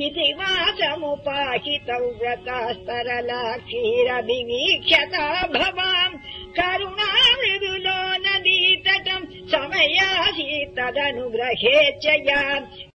इति वाचमुपाहितौ भवाम् करुणा भवान् नदीतटम् समयासि तदनुग्रहे या